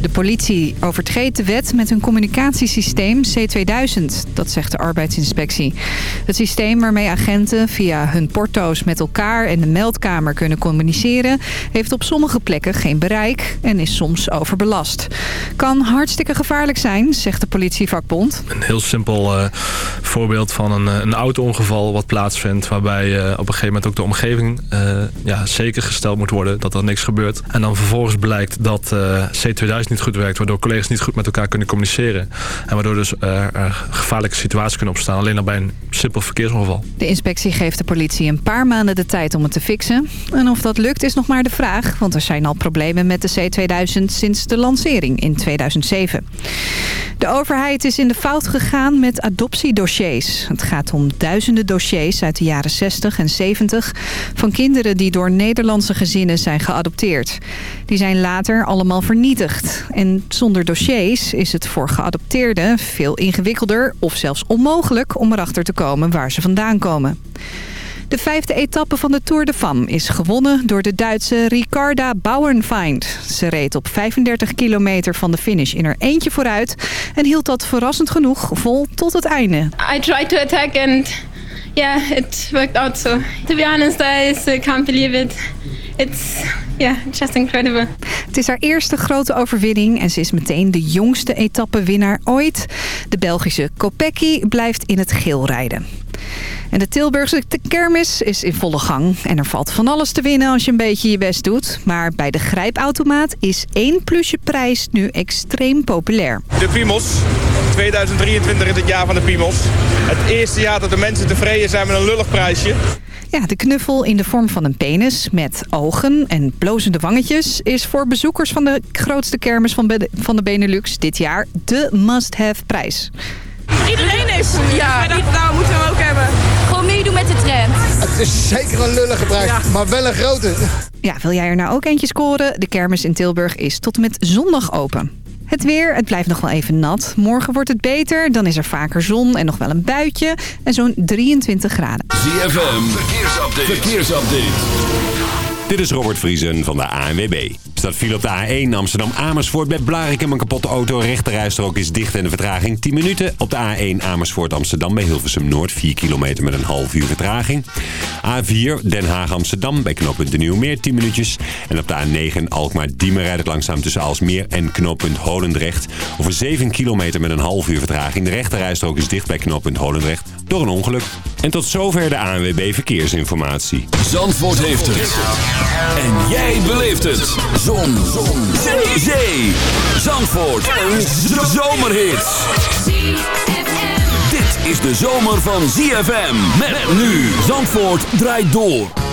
De politie overtreedt de wet met hun communicatiesysteem C2000, dat zegt de arbeidsinspectie. Het systeem waarmee agenten via hun porto's met elkaar en de meldkamer kunnen communiceren... heeft op sommige plekken geen bereik en is soms overbelast. Kan hartstikke gevaarlijk zijn, zegt de politievakbond. Een heel simpel uh, voorbeeld van een, een auto-ongeval wat plaatsvindt... waarbij uh, op een gegeven moment ook de omgeving uh, ja, zeker gesteld moet worden dat er niks gebeurt. En dan vervolgens blijkt dat C2000 niet goed werkt. Waardoor collega's niet goed met elkaar kunnen communiceren. En waardoor dus uh, gevaarlijke situaties kunnen opstaan. Alleen al bij een simpel verkeersongeval. De inspectie geeft de politie een paar maanden de tijd om het te fixen. En of dat lukt is nog maar de vraag. Want er zijn al problemen met de C2000 sinds de lancering in 2007. De overheid is in de fout gegaan met adoptiedossiers. Het gaat om duizenden dossiers uit de jaren 60 en 70... van kinderen die door Nederlandse gezinnen zijn geadopteerd. Die zijn later allemaal vernietigd. En zonder dossiers is het voor geadopteerden veel ingewikkelder... of zelfs onmogelijk om erachter te komen waar ze vandaan komen. De vijfde etappe van de Tour de Femme is gewonnen door de Duitse Ricarda Bauernfeind. Ze reed op 35 kilometer van de finish in haar eentje vooruit... en hield dat verrassend genoeg vol tot het einde. I tried to attack and yeah, it worked out so. To be honest, I can't believe it. It's yeah, just incredible. Het is haar eerste grote overwinning en ze is meteen de jongste etappewinnaar ooit. De Belgische Kopecky blijft in het geel rijden. En de Tilburgse kermis is in volle gang. En er valt van alles te winnen als je een beetje je best doet. Maar bij de grijpautomaat is één plusje prijs nu extreem populair. De Piemels. 2023 is het jaar van de Piemels. Het eerste jaar dat de mensen tevreden zijn met een lullig prijsje. Ja, de knuffel in de vorm van een penis met ogen en blozende wangetjes... is voor bezoekers van de grootste kermis van, van de Benelux dit jaar de must-have prijs. Iedereen is. Ja, nou moeten we hem ook hebben. Gewoon meedoen met de trend. Het is zeker een lullige prijs, ja. maar wel een grote. Ja, wil jij er nou ook eentje scoren? De kermis in Tilburg is tot en met zondag open. Het weer, het blijft nog wel even nat. Morgen wordt het beter, dan is er vaker zon en nog wel een buitje. En zo'n 23 graden. ZFM, verkeersupdate. verkeersupdate. Dit is Robert Vriesen van de ANWB. Staat viel op de A1 Amsterdam-Amersfoort bij Blarikum. Een kapotte auto. Rechterrijstrook is dicht en de vertraging 10 minuten. Op de A1 Amersfoort-Amsterdam bij Hilversum-Noord. 4 kilometer met een half uur vertraging. A4 Den Haag-Amsterdam bij knooppunt De Nieuwmeer 10 minuutjes. En op de A9 Alkmaar-Diemen rijdt het langzaam tussen Alsmeer en knooppunt Holendrecht. Over 7 kilometer met een half uur vertraging. De rechterrijstrook is dicht bij knooppunt Holendrecht door een ongeluk. En tot zover de ANWB Verkeersinformatie. Zandvoort heeft het. En jij beleeft het. Zon. Zon. Zee. Zee. Zandvoort. Een zomerhit. Dit is de zomer van ZFM. Met nu. Zandvoort draait door.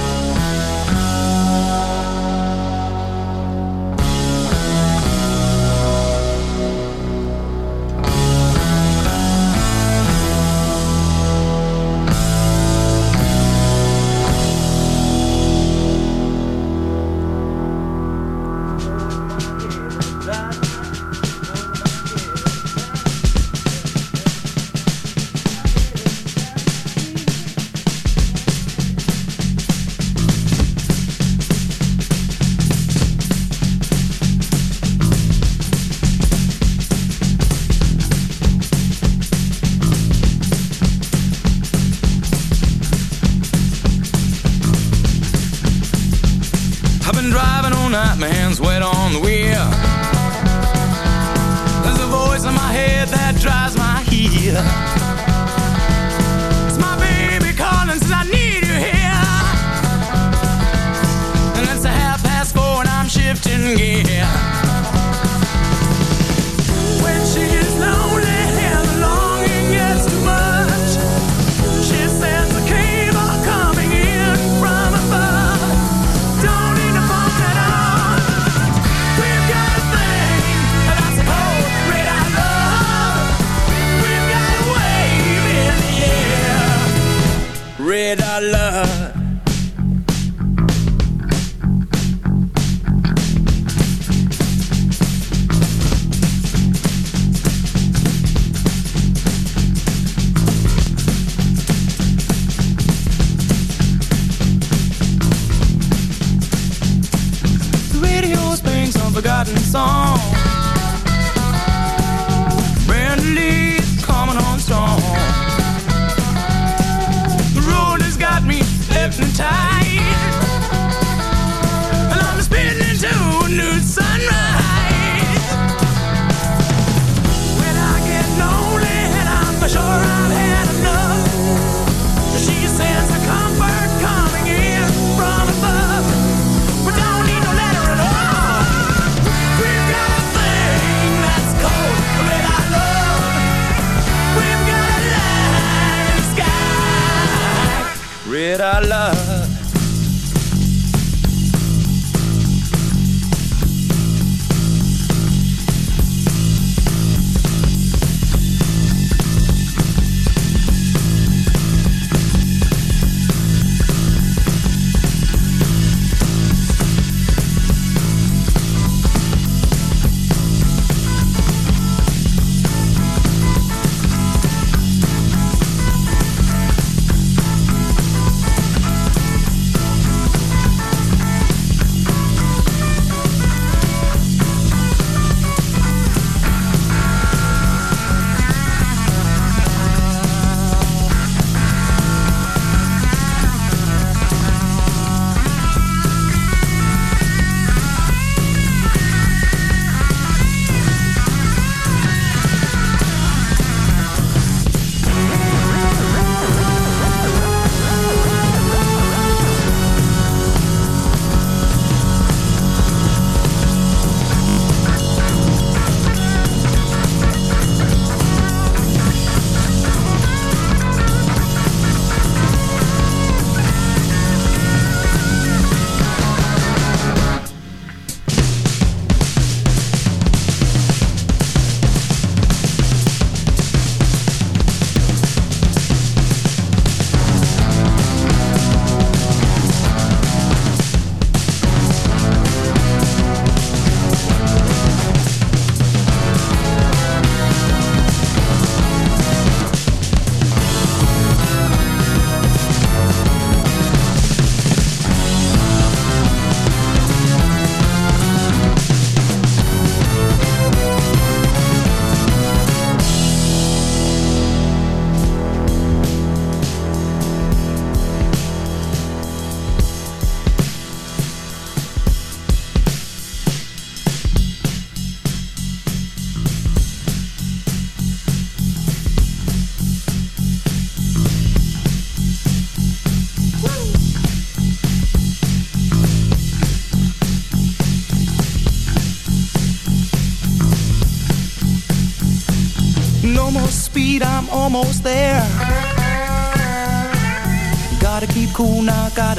that I love.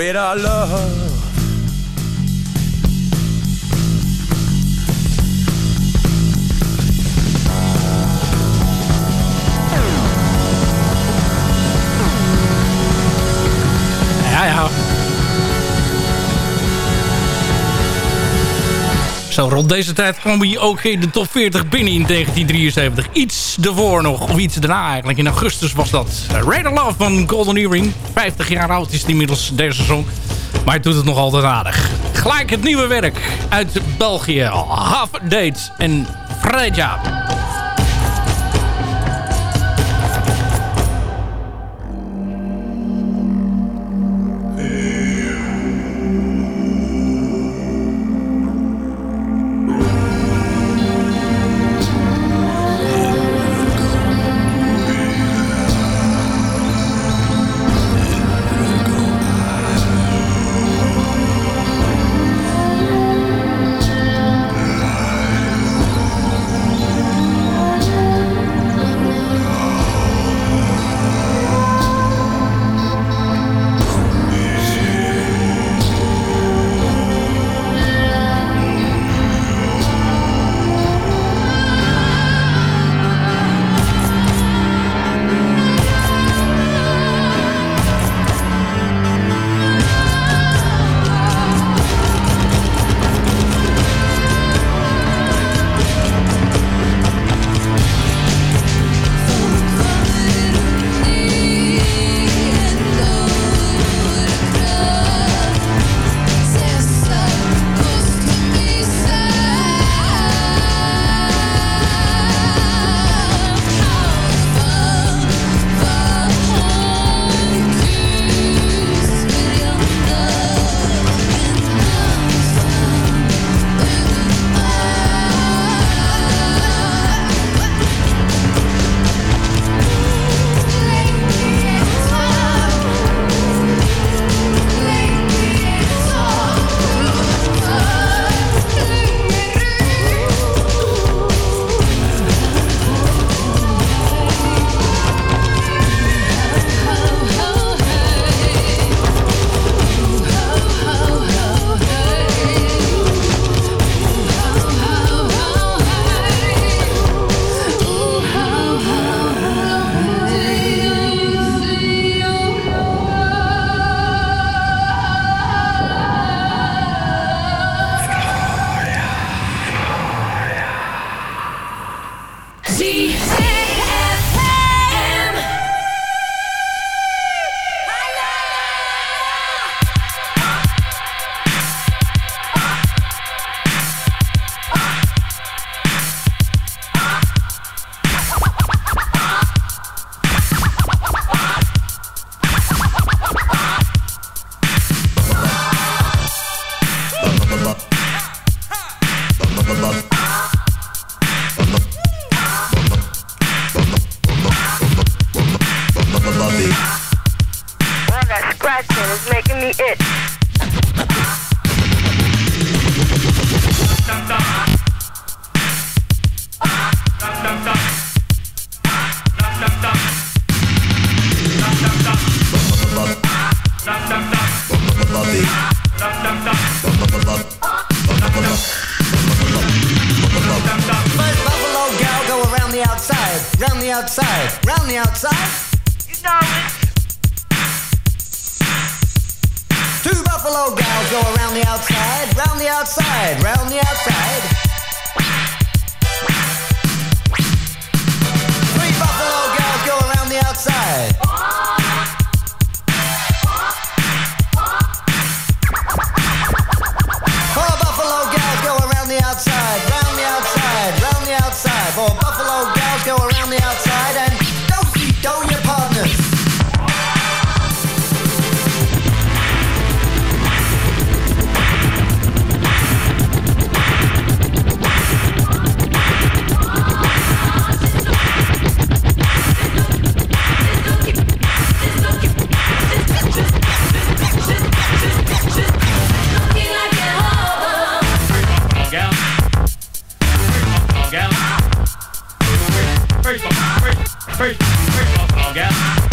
radar love. Zo rond deze tijd kwam hij ook in de top 40 binnen in 1973. Iets ervoor nog, of iets daarna eigenlijk. In augustus was dat. Radar Love van Golden Earring. 50 jaar oud is het inmiddels deze song. Maar hij doet het nog altijd aardig. Gelijk het nieuwe werk uit België. Half Dates en Freja. Outside, round the outside, round the outside. You know it. Two buffalo gals go around the outside, round the outside, round the outside. first, first off, I'll get.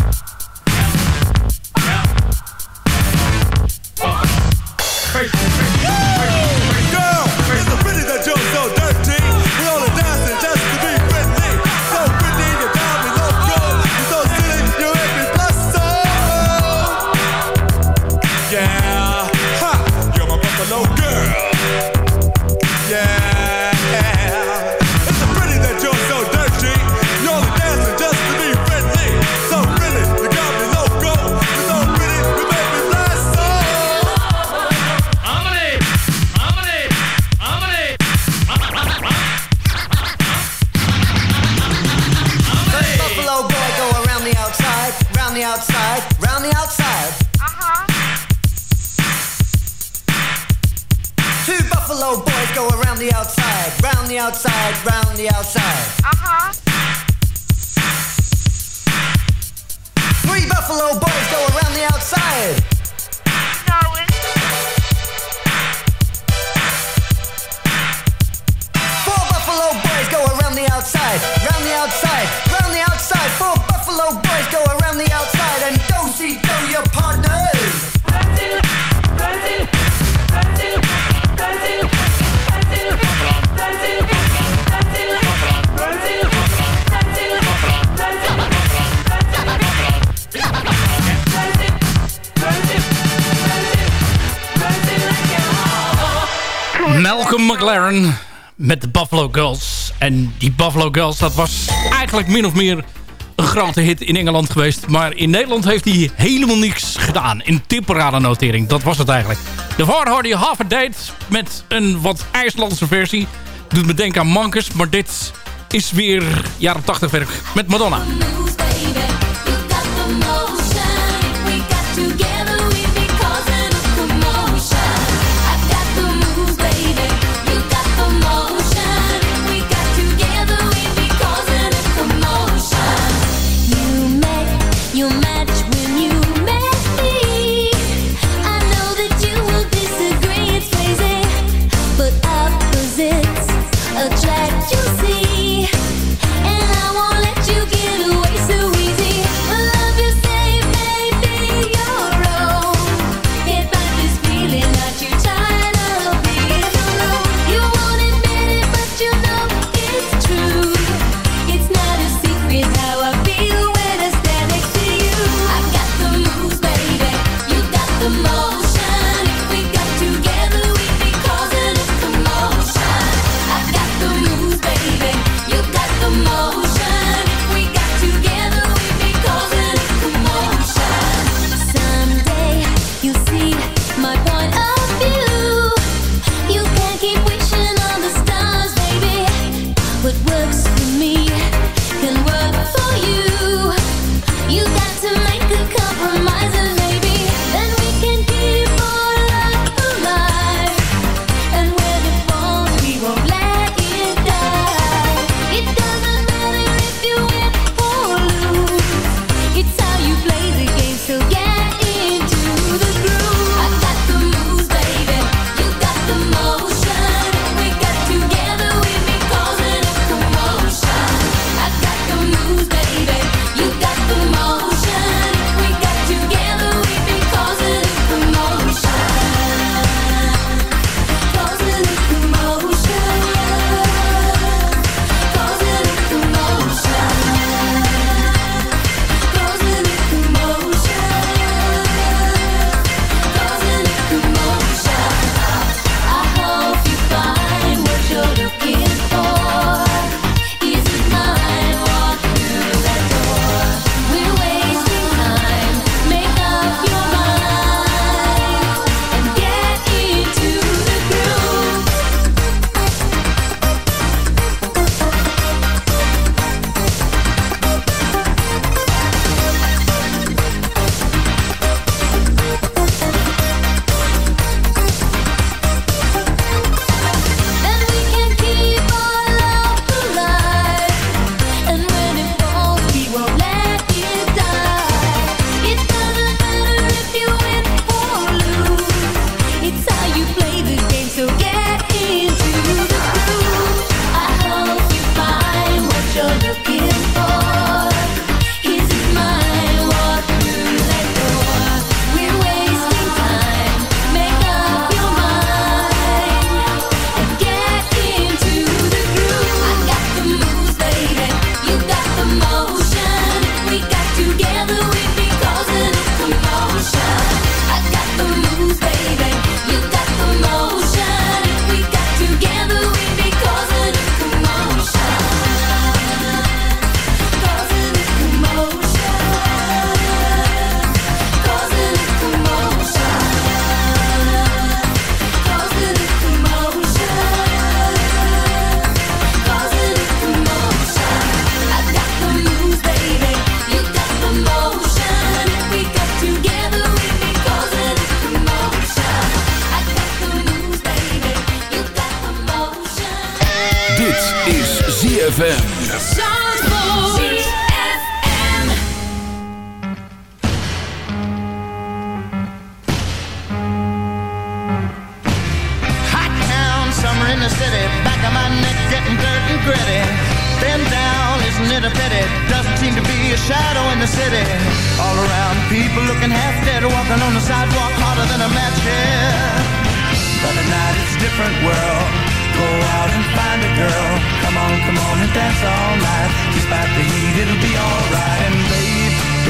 Buffalo boys go around the outside, round the outside, round the outside. Uh-huh. Three buffalo boys go around the outside. Four buffalo boys go around the outside, round the outside, round the outside. Four buffalo boys go around the outside and don't see Malcolm McLaren met de Buffalo Girls. En die Buffalo Girls, dat was eigenlijk min of meer een grote hit in Engeland geweest. Maar in Nederland heeft hij helemaal niks gedaan. In tipparade-notering, dat was het eigenlijk. Daarvoor hoorde je Half a Date met een wat IJslandse versie. Doet me denken aan Mankers, maar dit is weer jaren 80 werk met Madonna.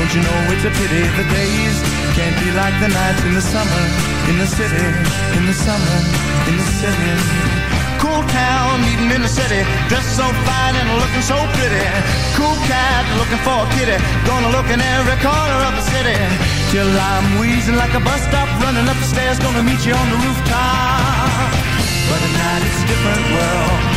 Don't you know it's a pity the days can't be like the nights in the summer in the city, in the summer in the city. Cool town, meeting in the city, dressed so fine and looking so pretty. Cool cat, looking for a kitty, gonna look in every corner of the city. Till I'm wheezing like a bus stop, running up the stairs, gonna meet you on the rooftop. But at night it's a different world.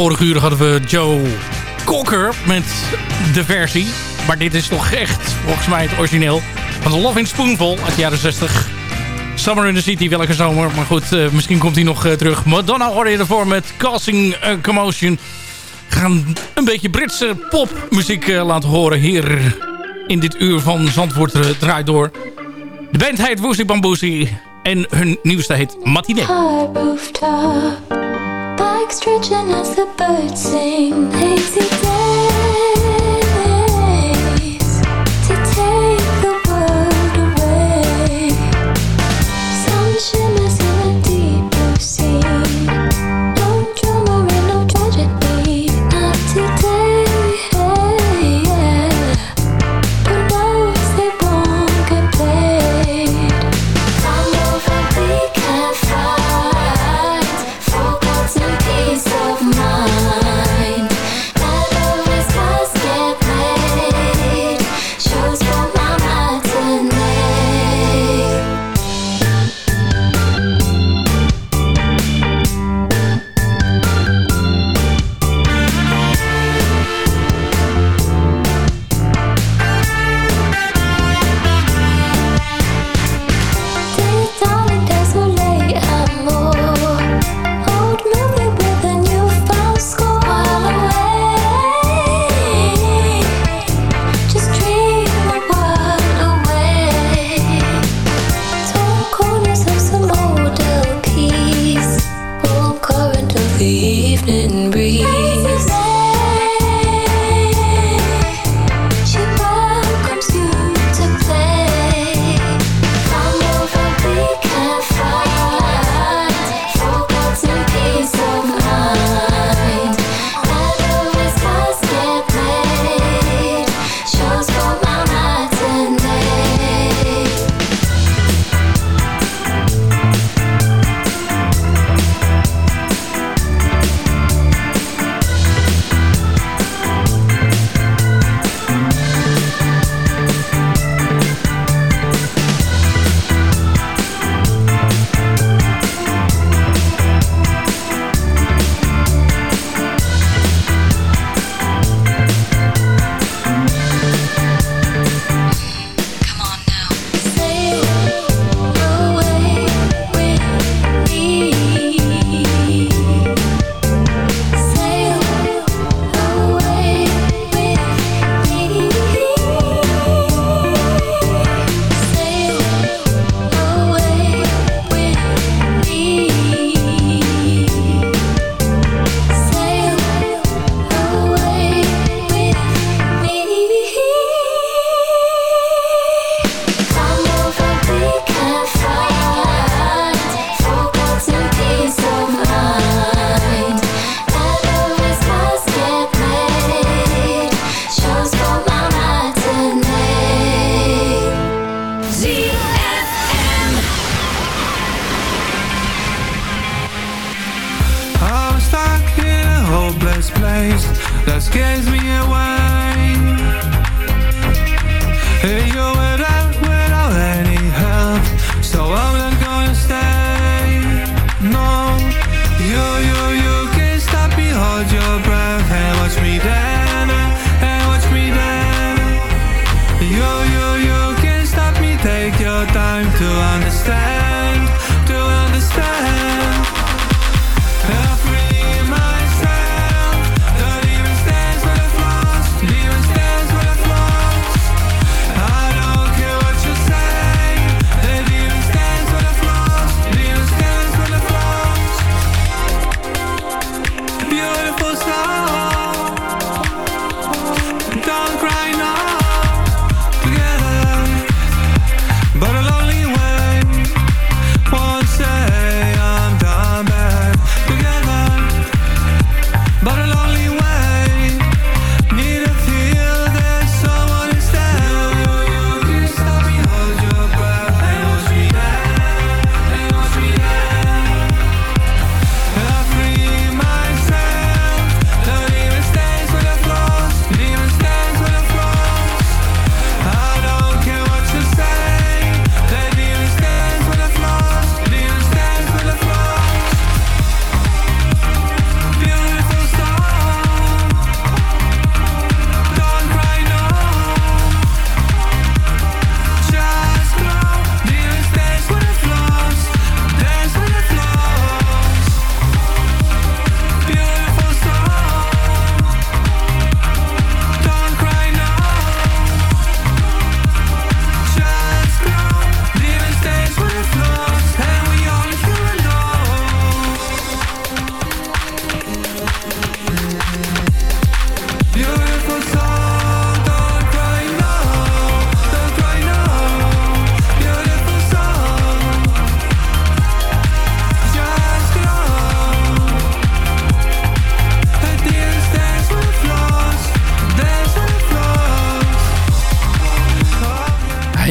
Vorige uur hadden we Joe Cocker met de versie. Maar dit is toch echt, volgens mij, het origineel. Van de Love Spoonful uit de jaren 60. Summer in the City, welke zomer. Maar goed, eh, misschien komt hij nog eh, terug. Madonna hoorde je ervoor met Causing a Commotion. Gaan een beetje Britse popmuziek eh, laten horen hier in dit uur van Zandvoort draait door. De band heet Woesie Bamboesie en hun nieuwste heet Matinee. Like stretching as the birds sing. Lazy day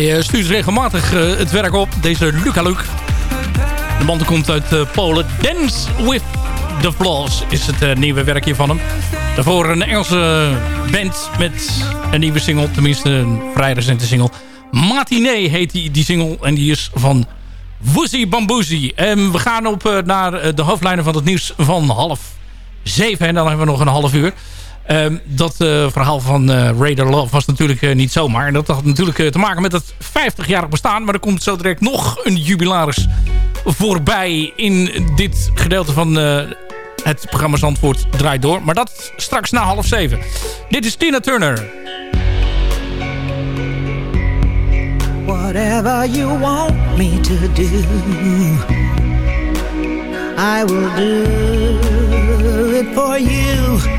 Hij eh, stuurt regelmatig eh, het werk op, deze Luca Luc. De man komt uit eh, Polen. Dance with the Flaws is het nieuwe werkje van hem. Daarvoor een Engelse band met een nieuwe single. Tenminste, een vrij recente single. Matinee heet die, die single. En die is van Woozy Bamboozy. En we gaan op naar de hoofdlijnen van het nieuws van half zeven. En dan hebben we nog een half uur. Ehm, dat eh, verhaal van eh Raider Love was natuurlijk eh, niet zomaar. En dat had natuurlijk te maken met het 50-jarig bestaan. Maar er komt zo direct nog een jubilaris voorbij in dit gedeelte van het programma Zandvoort draait door. Maar dat straks na half zeven. Dit is Tina Turner. Whatever you want me to do, I will do it for you.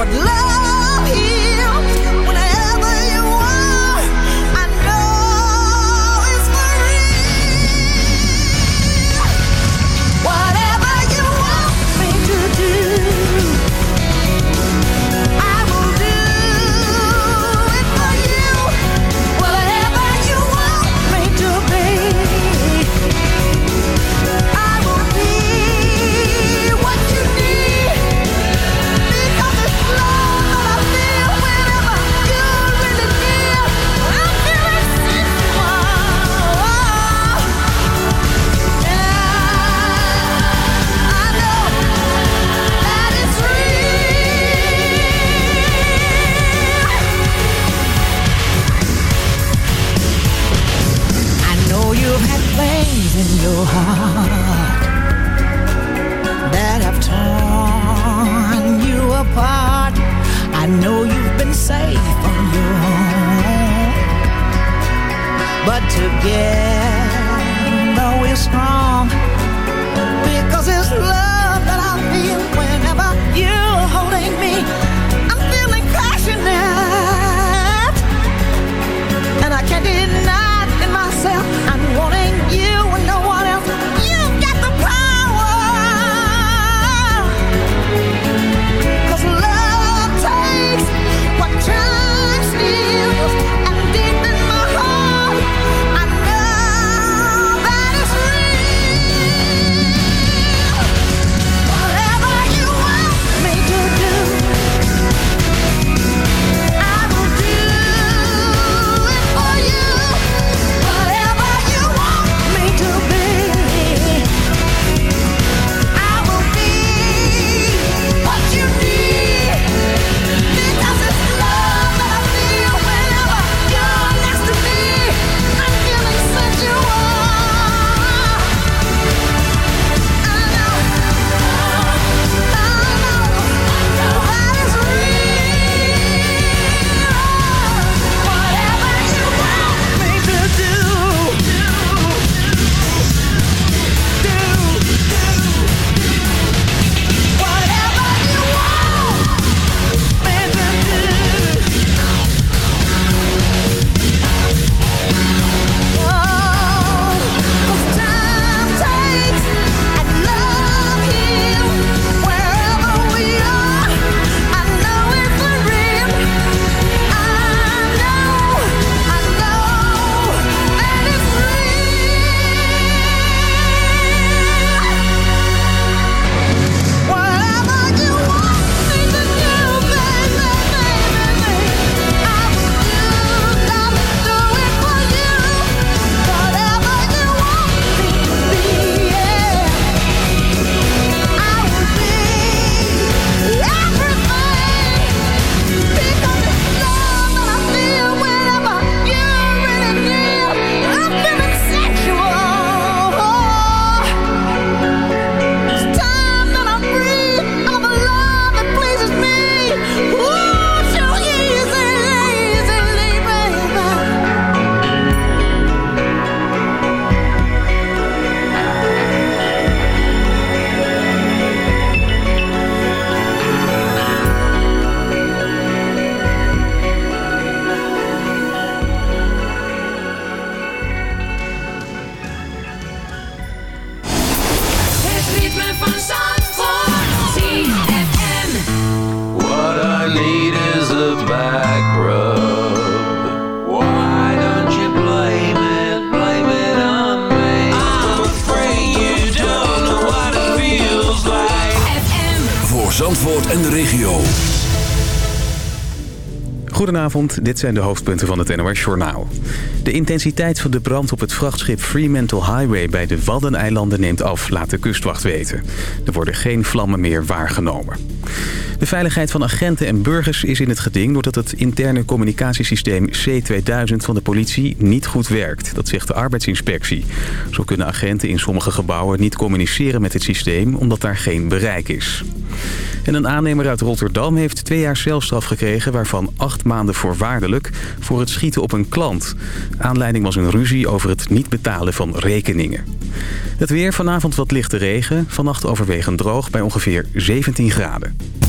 what love Zandvoort en de regio. Goedenavond, dit zijn de hoofdpunten van het NOS Journaal. De intensiteit van de brand op het vrachtschip Fremantle Highway bij de Waddeneilanden neemt af, laat de kustwacht weten. Er worden geen vlammen meer waargenomen. De veiligheid van agenten en burgers is in het geding doordat het interne communicatiesysteem C2000 van de politie niet goed werkt. Dat zegt de arbeidsinspectie. Zo kunnen agenten in sommige gebouwen niet communiceren met het systeem omdat daar geen bereik is. En een aannemer uit Rotterdam heeft twee jaar celstraf gekregen... waarvan acht maanden voorwaardelijk voor het schieten op een klant. Aanleiding was een ruzie over het niet betalen van rekeningen. Het weer vanavond wat lichte regen. Vannacht overwegend droog bij ongeveer 17 graden.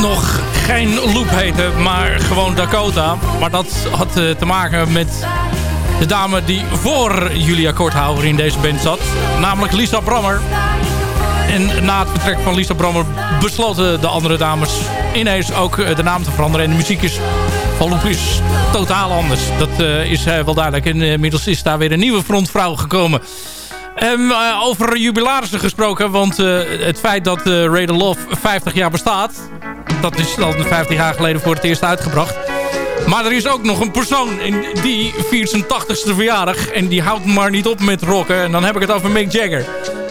Nog geen Loop heette, maar gewoon Dakota. Maar dat had eh, te maken met de dame die voor Julia Korthouwer in deze band zat. Namelijk Lisa Brammer. En na het vertrek van Lisa Brammer besloten de andere dames ineens ook eh, de naam te veranderen. En de muziek is van is totaal anders. Dat eh, is wel duidelijk. Inmiddels is daar weer een nieuwe frontvrouw gekomen. Ehm, eh, over jubilarissen gesproken, want het feit dat Radar Love 50 jaar bestaat... dat is al 50 jaar geleden voor het eerst uitgebracht. Maar er is ook nog een persoon en die viert zijn 80ste verjaardag... en die houdt maar niet op met rocken. En dan heb ik het over Mick Jagger.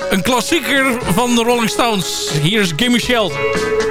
Een klassieker van de Rolling Stones. Hier is Gimme Shelter.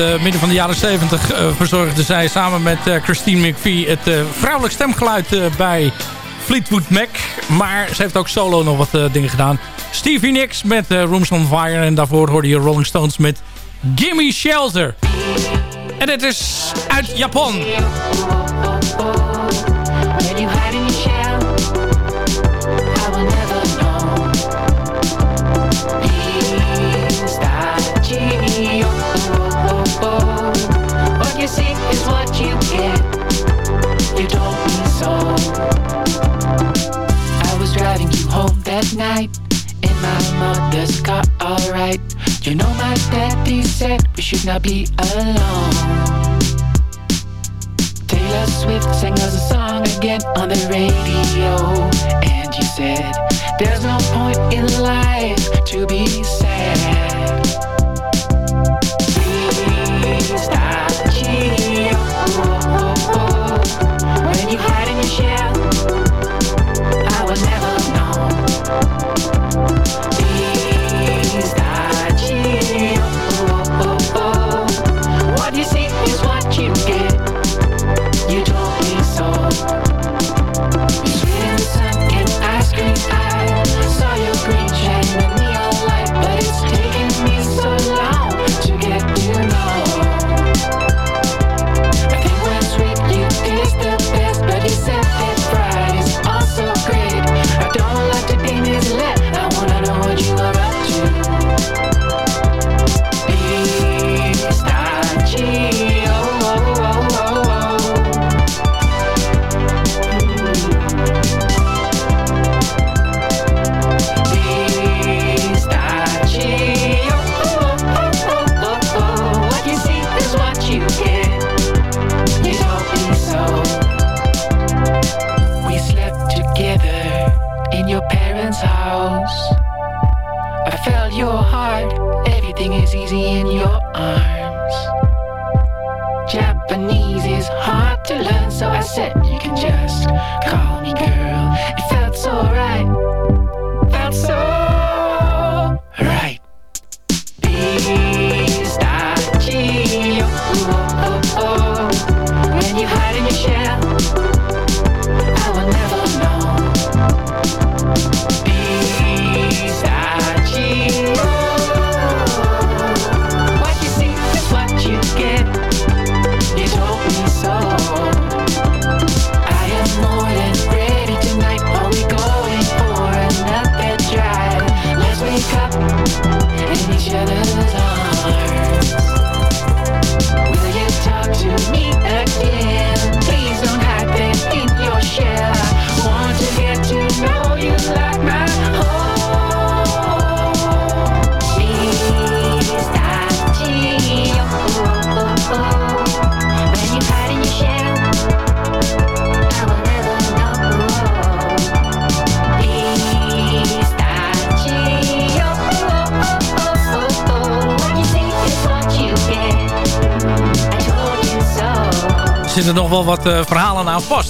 Eh, midden van de jaren 70 eh, verzorgde zij samen met eh, Christine McVie het vrouwelijk stemgeluid bij Fleetwood Mac. Maar ze heeft ook solo nog wat dingen gedaan. Stevie Nicks met Rooms on Fire. En daarvoor hoorde je Rolling Stones met Gimme Shelter. En dit is uit Japan. at night in my mother's car, alright. You know, my daddy said we should not be alone. Taylor Swift sang us a song again on the radio, and you said, There's no point in life to be sad.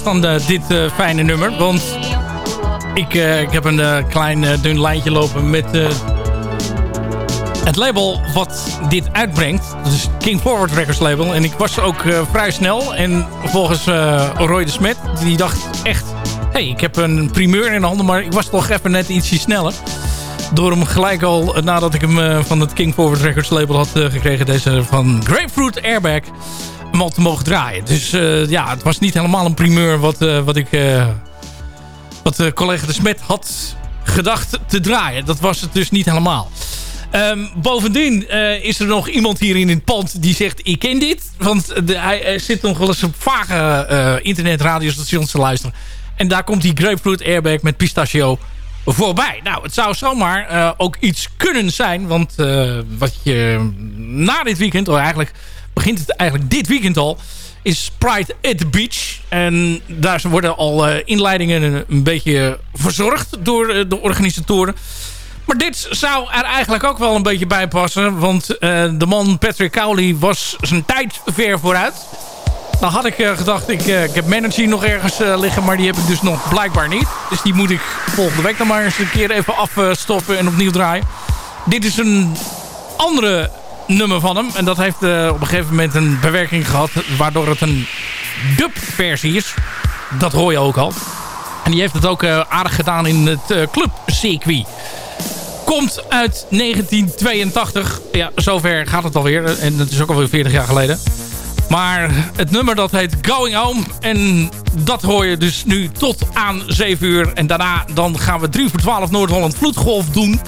Aan eh, dit eh, fijne nummer. Want ik, eh, ik heb een eh, klein dun lijntje lopen met het label wat dit uitbrengt. Dus King Forward Records label. En ik was ook vrij snel. En volgens Roy de Smet, die dacht echt... hey, ik heb een primeur in de handen, maar ik was toch even net ietsje sneller. Door hem gelijk al, nadat ik hem van het King Forward Records label had gekregen... deze van Grapefruit Airbag hem al te mogen draaien. Dus eh, ja, het was niet helemaal een primeur wat, eh, wat ik... eh, wat collega de Smet had gedacht te draaien. Dat was het dus niet helemaal. Ehm, bovendien is er nog iemand hier in het pand die zegt... ik ken dit. Want de, hij zit nog wel eens op vage internetradiostations te luisteren. En daar komt die Grapefruit Airbag met pistachio voorbij. Nou, het zou zomaar ook iets kunnen zijn. Want wat je na dit weekend... of eigenlijk begint het eigenlijk dit weekend al... is Pride at the Beach. En daar worden al eh, inleidingen een, beetje verzorgd door eh, de organisatoren. Maar dit zou er eigenlijk ook wel een beetje bij passen. Want eh, de man Patrick Cowley was zijn tijd ver vooruit. Nou had ik gedacht, ik, ik heb Manager nog ergens liggen. Maar die heb ik dus nog blijkbaar niet. Dus die moet ik volgende week dan maar eens een keer even afstoppen en opnieuw draaien. Dit is een andere nummer van hem. En dat heeft eh, op een gegeven moment een bewerking gehad. Waardoor het een dub-versie is. Dat hoor je ook al. En die heeft het ook eh, aardig gedaan in het eh, clubcircuit. Komt uit 1982. Ja, zover gaat het alweer. En dat is ook alweer 40 jaar geleden. Maar het nummer dat heet Going Home. En dat hoor je dus nu tot aan 7 uur. En daarna dan gaan we 3 voor 12 Noord-Holland Vloedgolf doen.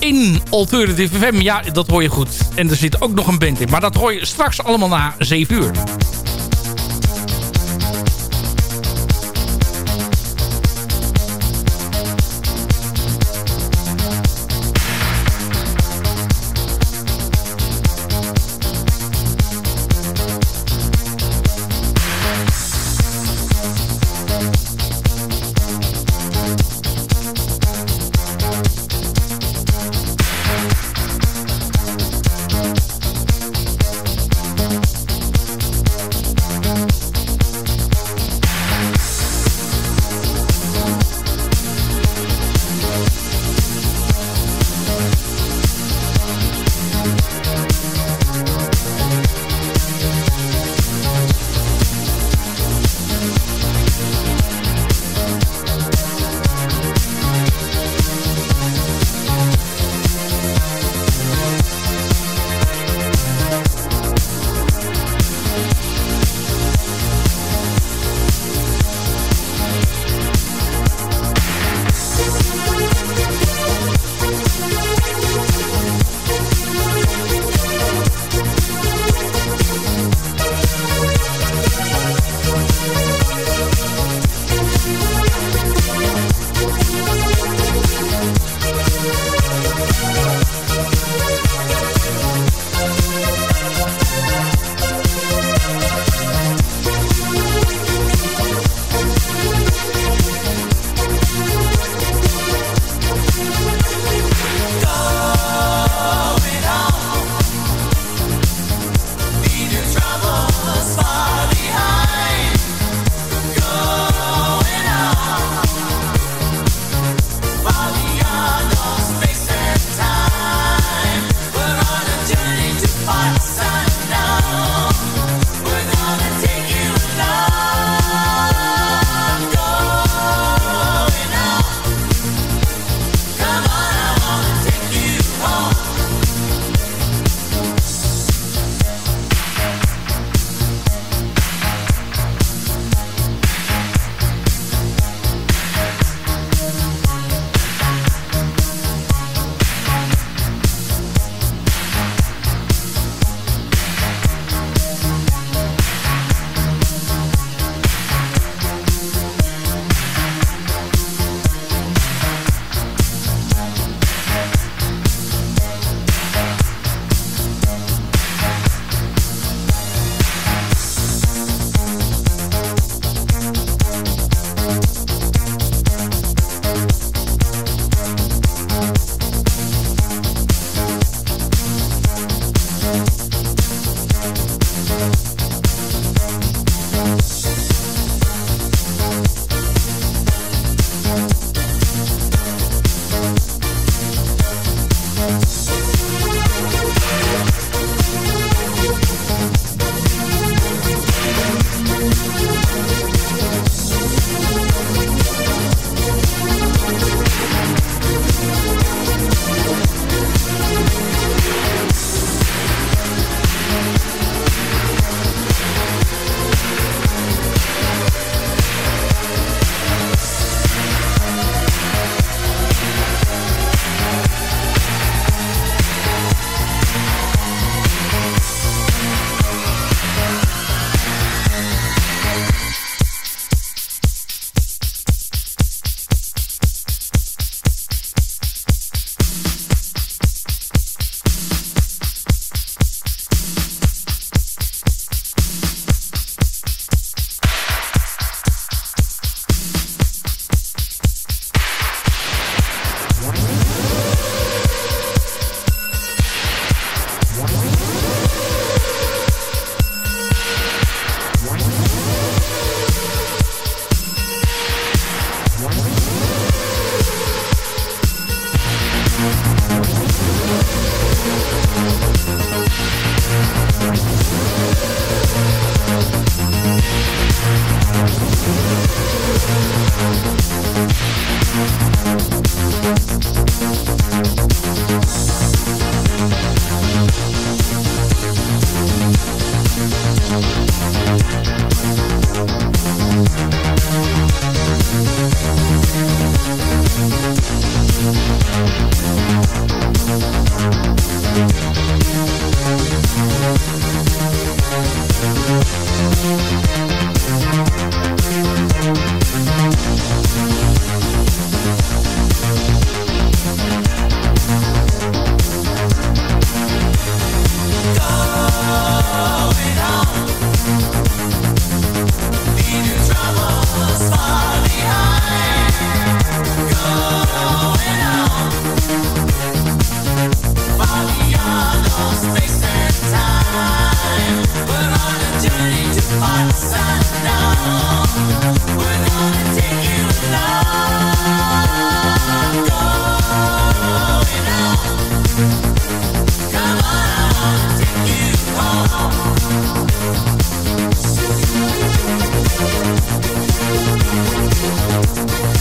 In Alternative FM. Ja, dat hoor je goed. En er zit ook nog een band in. Maar dat hoor je straks allemaal na 7 uur.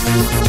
Tot